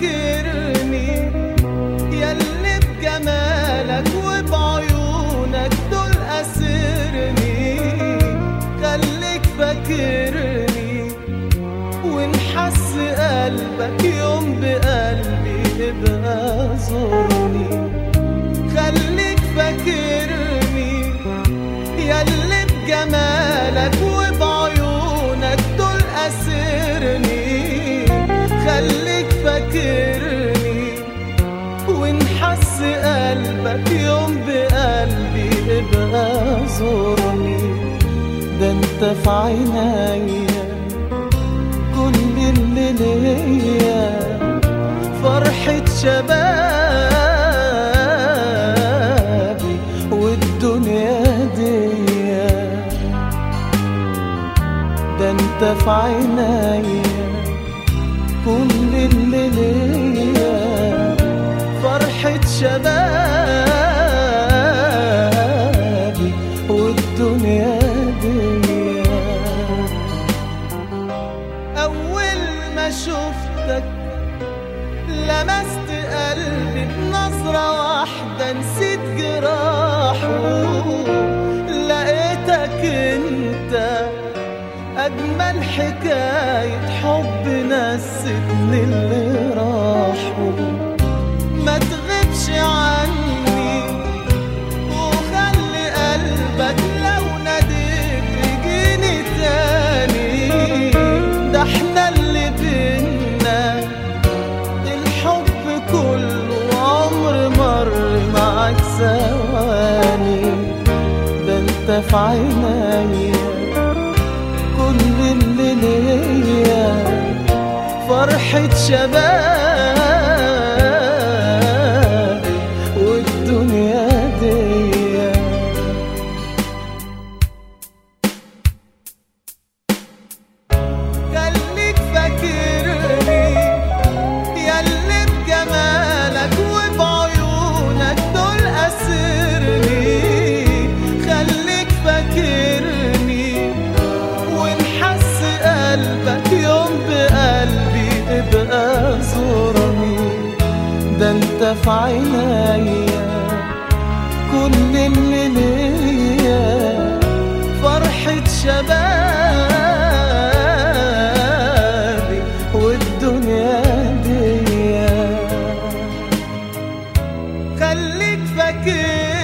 فاكرني ياللي بجمالك وبعيونك دول أسرني. خليك فاكرني ونحس قلبك يوم بقلبي ابقى زورني. خليك فاكرني ياللي بجمالك وبعيونك انت في عينيا كل اللي ليا فرحة شبابي والدنيا دي ده انت في عينيا كل اللي ليا فرحة شبابي. لمست قلبي بنظرة واحدة نسيت جراحه. لقيتك انت أجمل حكاية حب نستني اللي راحوا ما تغيبش عني ثواني ده انت في عينيا. كل اللي ليا فرحة شبابي في عينيا كل اللي ليا فرحة شبابي والدنيا دي. خليك فاكر